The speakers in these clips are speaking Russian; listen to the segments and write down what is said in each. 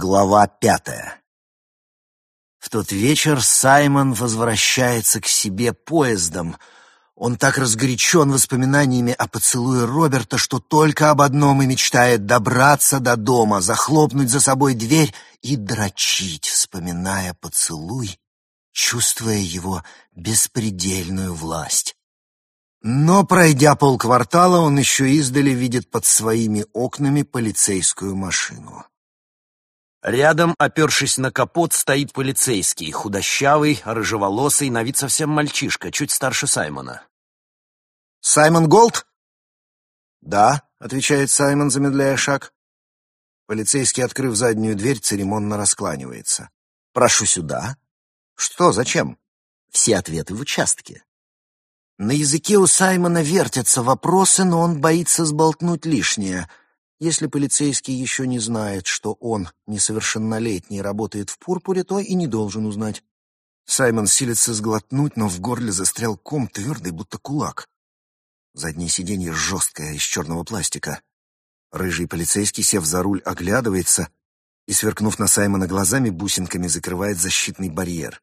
Глава пятая В тот вечер Саймон возвращается к себе поездом. Он так разгорячен воспоминаниями о поцелуе Роберта, что только об одном и мечтает добраться до дома, захлопнуть за собой дверь и дрочить, вспоминая поцелуй, чувствуя его беспредельную власть. Но, пройдя полквартала, он еще издали видит под своими окнами полицейскую машину. Рядом, опершись на капот, стоит полицейский, худощавый, рыжеволосый, на вид совсем мальчишка, чуть старше Саймона. «Саймон Голд?» «Да», — отвечает Саймон, замедляя шаг. Полицейский, открыв заднюю дверь, церемонно раскланивается. «Прошу сюда». «Что? Зачем?» «Все ответы в участке». На языке у Саймона вертятся вопросы, но он боится сболтнуть лишнее — если полицейский еще не знает, что он, несовершеннолетний, работает в пурпуре, то и не должен узнать. Саймон силится сглотнуть, но в горле застрял ком твердый, будто кулак. Заднее сиденье жесткое, из черного пластика. Рыжий полицейский, сев за руль, оглядывается и, сверкнув на Саймона глазами, бусинками закрывает защитный барьер.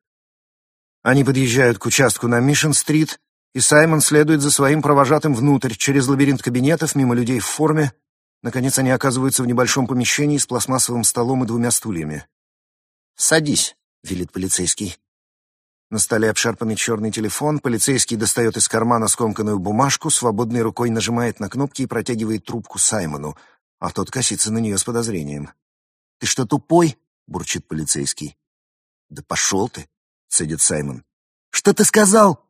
Они подъезжают к участку на Мишен-стрит, и Саймон следует за своим провожатым внутрь, через лабиринт кабинетов, мимо людей в форме, Наконец они оказываются в небольшом помещении с пластмассовым столом и двумя стульями. «Садись», — велит полицейский. На столе обшарпанный черный телефон, полицейский достает из кармана скомканную бумажку, свободной рукой нажимает на кнопки и протягивает трубку Саймону, а тот косится на нее с подозрением. «Ты что, тупой?» — бурчит полицейский. «Да пошел ты!» — цедит Саймон. «Что ты сказал?»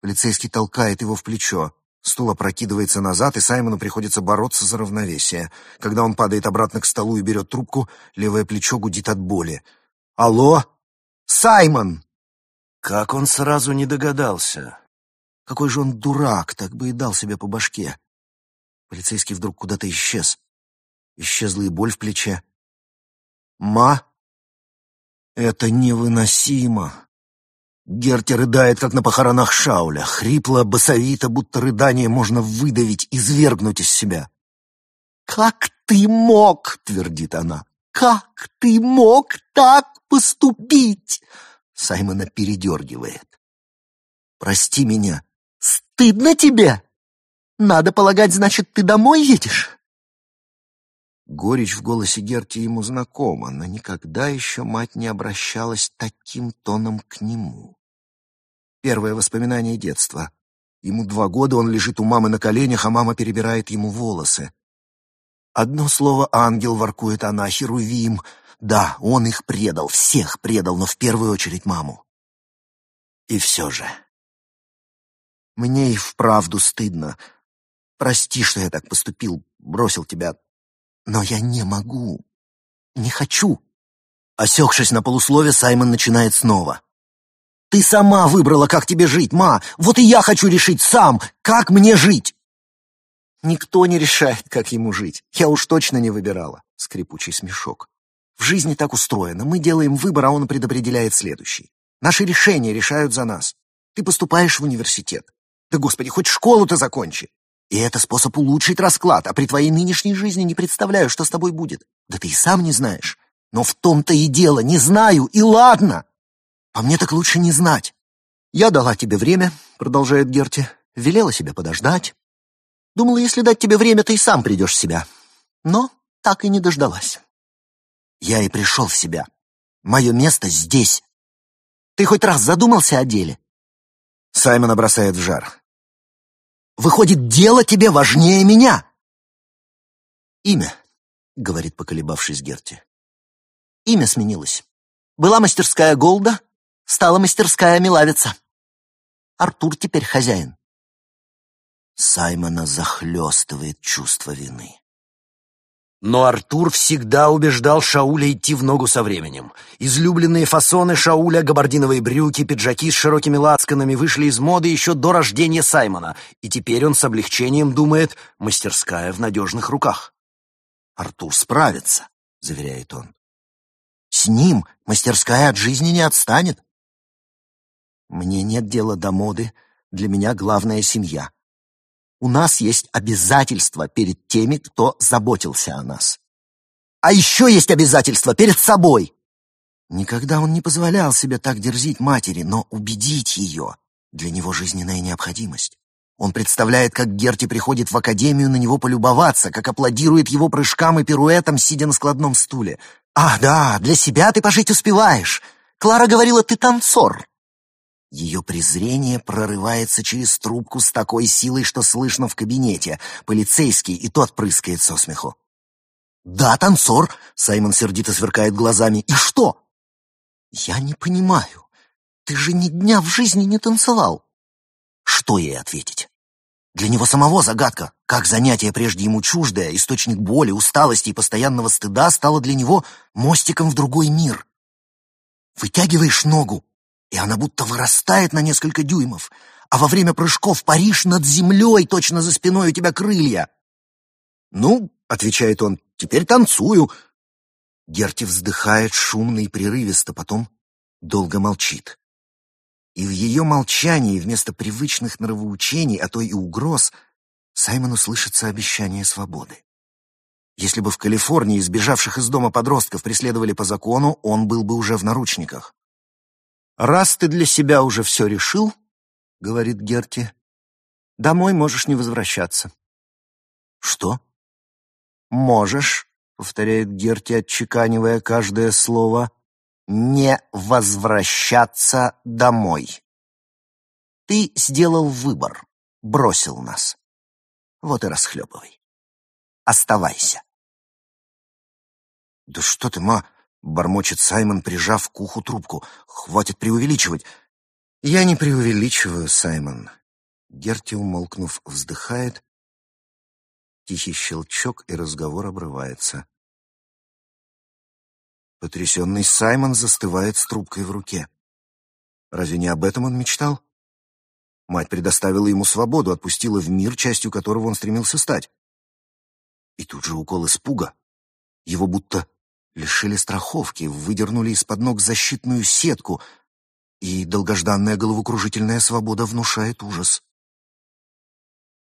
Полицейский толкает его в плечо. Стул опрокидывается назад, и Саймону приходится бороться за равновесие. Когда он падает обратно к столу и берет трубку, левое плечо гудит от боли. «Алло? Саймон!» Как он сразу не догадался? Какой же он дурак, так бы и дал себе по башке. Полицейский вдруг куда-то исчез. Исчезла и боль в плече. «Ма? Это невыносимо!» Герти рыдает, как на похоронах Шауля, хрипло, басовито, будто рыдание можно выдавить, извергнуть из себя. «Как ты мог?» — твердит она. «Как ты мог так поступить?» Саймона передергивает. «Прости меня. Стыдно тебе? Надо полагать, значит, ты домой едешь?» Горечь в голосе Герти ему знакома, но никогда еще мать не обращалась таким тоном к нему. Первое воспоминание детства. Ему два года, он лежит у мамы на коленях, а мама перебирает ему волосы. Одно слово «ангел» воркует она, «херувим». Да, он их предал, всех предал, но в первую очередь маму. И все же. Мне и вправду стыдно. Прости, что я так поступил, бросил тебя. Но я не могу. Не хочу. Осекшись на полуслове, Саймон начинает снова. Ты сама выбрала, как тебе жить, ма. Вот и я хочу решить сам, как мне жить. Никто не решает, как ему жить. Я уж точно не выбирала. Скрипучий смешок. В жизни так устроено. Мы делаем выбор, а он предопределяет следующий. Наши решения решают за нас. Ты поступаешь в университет. Да, господи, хоть школу-то закончи. И это способ улучшить расклад, а при твоей нынешней жизни не представляю, что с тобой будет. Да ты и сам не знаешь. Но в том-то и дело, не знаю, и ладно. А мне так лучше не знать. Я дала тебе время, продолжает Герти, велела себе подождать. Думала, если дать тебе время, ты и сам придешь в себя. Но так и не дождалась. Я и пришел в себя. Мое место здесь. Ты хоть раз задумался о деле? Саймон бросает в жар. Выходит, дело тебе важнее меня. Имя, говорит, поколебавшись Герти. Имя сменилось. Была мастерская Голда, стала мастерская Милавица. Артур теперь хозяин. Саймона захлестывает чувство вины. Но Артур всегда убеждал Шауля идти в ногу со временем. Излюбленные фасоны Шауля, габардиновые брюки, пиджаки с широкими лацканами вышли из моды еще до рождения Саймона, и теперь он с облегчением думает «мастерская в надежных руках». «Артур справится», — заверяет он. «С ним мастерская от жизни не отстанет. Мне нет дела до моды, для меня главная семья. У нас есть обязательства перед теми, кто заботился о нас. А еще есть обязательства перед собой. Никогда он не позволял себе так дерзить матери, но убедить ее для него жизненная необходимость. Он представляет, как Герти приходит в академию на него полюбоваться, как аплодирует его прыжкам и пируэтам, сидя на складном стуле. «Ах, да, для себя ты пожить успеваешь. Клара говорила, ты танцор». Ее презрение прорывается через трубку с такой силой, что слышно в кабинете. Полицейский, и тот прыскает со смеху. «Да, танцор», — Саймон сердито сверкает глазами. «И что?» «Я не понимаю. Ты же ни дня в жизни не танцевал». Что ей ответить? Для него самого загадка, как занятие прежде ему чуждое, источник боли, усталости и постоянного стыда стало для него мостиком в другой мир. Вытягиваешь ногу, и она будто вырастает на несколько дюймов, а во время прыжков паришь над землей, точно за спиной у тебя крылья. «Ну, — отвечает он, — теперь танцую». Герти вздыхает шумно и прерывисто, потом долго молчит. И в ее молчании вместо привычных нравоучений, а то и угроз, Саймону слышится обещание свободы. Если бы в Калифорнии избежавших из дома подростков преследовали по закону, он был бы уже в наручниках. «Раз ты для себя уже все решил, — говорит Герти, — домой можешь не возвращаться». «Что?» «Можешь», — повторяет Герти, отчеканивая каждое слово, не возвращаться домой. Ты сделал выбор, бросил нас. Вот и расхлебывай. Оставайся. «Да что ты, ма!» — бормочет Саймон, прижав к уху трубку. «Хватит преувеличивать!» «Я не преувеличиваю, Саймон». Герти, умолкнув, вздыхает. Тихий щелчок, и разговор обрывается. Потрясенный Саймон застывает с трубкой в руке. Разве не об этом он мечтал? Мать предоставила ему свободу, отпустила в мир, частью которого он стремился стать. И тут же укол испуга. Его будто лишили страховки, выдернули из-под ног защитную сетку, и долгожданная головокружительная свобода внушает ужас.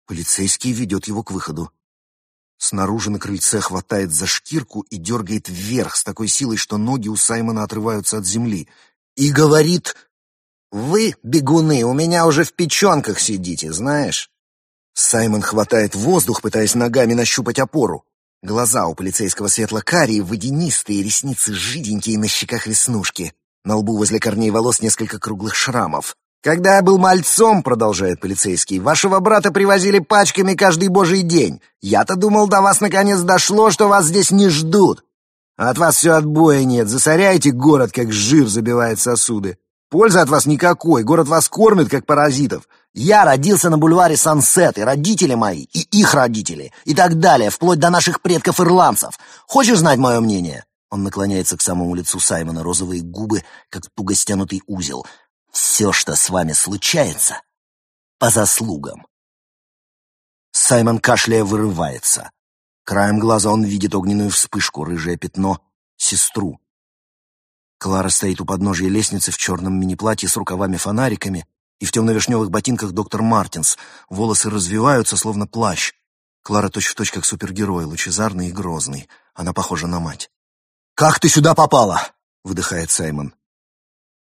Полицейский ведет его к выходу. Снаружи на крыльце хватает за шкирку и дергает вверх с такой силой, что ноги у Саймона отрываются от земли. И говорит, «Вы, бегуны, у меня уже в печенках сидите, знаешь?» Саймон хватает воздух, пытаясь ногами нащупать опору. Глаза у полицейского светло-карие, водянистые, ресницы жиденькие, на щеках веснушки. На лбу возле корней волос несколько круглых шрамов. «Когда я был мальцом, — продолжает полицейский, — вашего брата привозили пачками каждый божий день. Я-то думал, до вас наконец дошло, что вас здесь не ждут. от вас все отбоя нет, засоряете город, как жир забивает сосуды. Пользы от вас никакой, город вас кормит, как паразитов. Я родился на бульваре Сансет, и родители мои, и их родители, и так далее, вплоть до наших предков-ирландцев. Хочешь знать мое мнение?» Он наклоняется к самому лицу Саймона, розовые губы, как туго стянутый узел — все, что с вами случается, по заслугам. Саймон кашляя вырывается. Краем глаза он видит огненную вспышку, рыжее пятно, сестру. Клара стоит у подножия лестницы в черном мини-платье с рукавами-фонариками и в темно-вишневых ботинках доктор Мартинс. Волосы развиваются, словно плащ. Клара точь-в-точь точь как супергерой, лучезарный и грозный. Она похожа на мать. «Как ты сюда попала?» — выдыхает Саймон.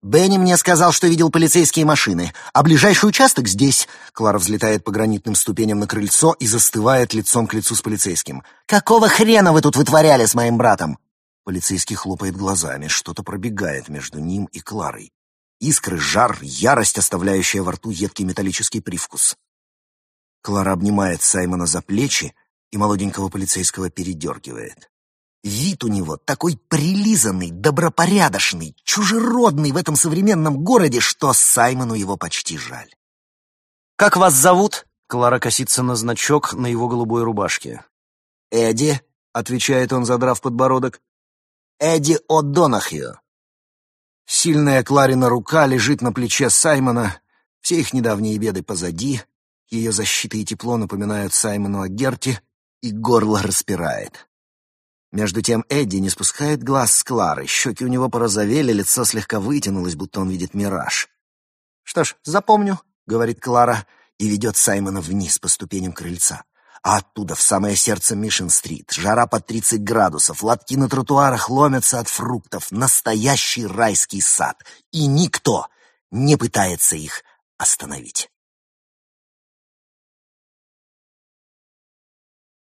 Бенни мне сказал, что видел полицейские машины, а ближайший участок здесь. Клара взлетает по гранитным ступеням на крыльцо и застывает лицом к лицу с полицейским. Какого хрена вы тут вытворяли с моим братом? Полицейский хлопает глазами, что-то пробегает между ним и Кларой. Искры, жар, ярость, оставляющая во рту едкий металлический привкус. Клара обнимает Саймона за плечи и молоденького полицейского передергивает. Вид у него такой прилизанный, добропорядочный, чужеродный в этом современном городе, что Саймону его почти жаль. «Как вас зовут?» — Клара косится на значок на его голубой рубашке. «Эдди», — отвечает он, задрав подбородок. «Эдди О'Донахью». Сильная Кларина рука лежит на плече Саймона, все их недавние беды позади, ее защита и тепло напоминают Саймону о Герте, и горло распирает. Между тем Эдди не спускает глаз с Клары, щеки у него порозовели, лицо слегка вытянулось, будто он видит мираж. «Что ж, запомню», — говорит Клара, и ведет Саймона вниз по ступеням крыльца. А оттуда, в самое сердце Мишин-стрит, жара под 30 градусов, лотки на тротуарах ломятся от фруктов, настоящий райский сад. И никто не пытается их остановить.